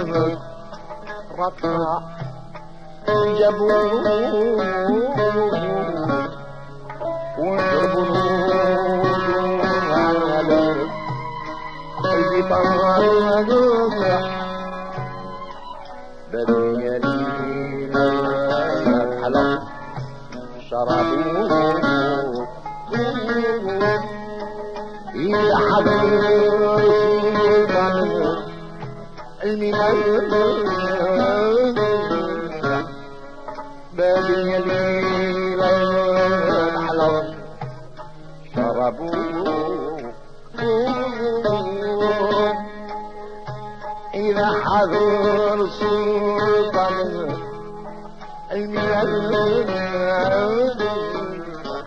الصباح ظهر رفع جابوا وشربوا على البطاقة بني يليل الحلق شربوا إذا حضر المنال بني يليل الحلق شربوا إذا حضر سلطان الميلاد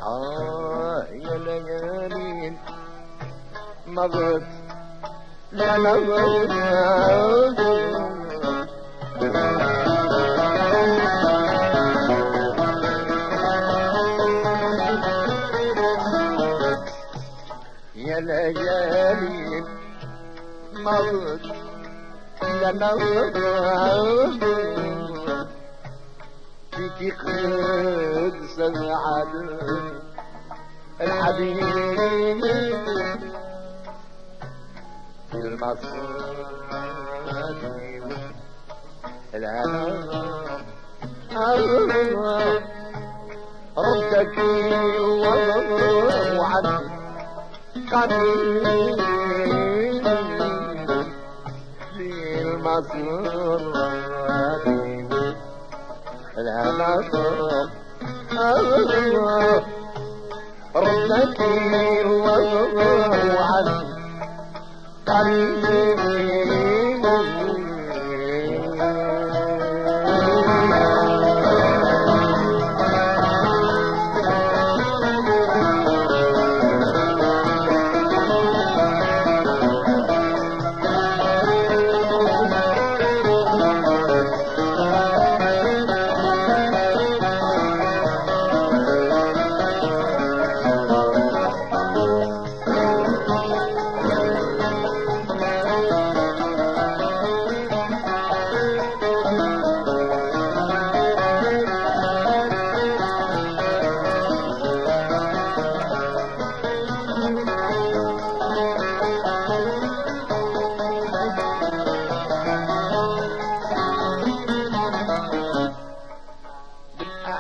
آه يا ليالي. مضت يا ليالي مضت لا مضت فيك قد سمعت الحبيب في المصائب العالم ردك وعد قليل في المصائب العلاقة ردك وعد Hari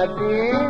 Happy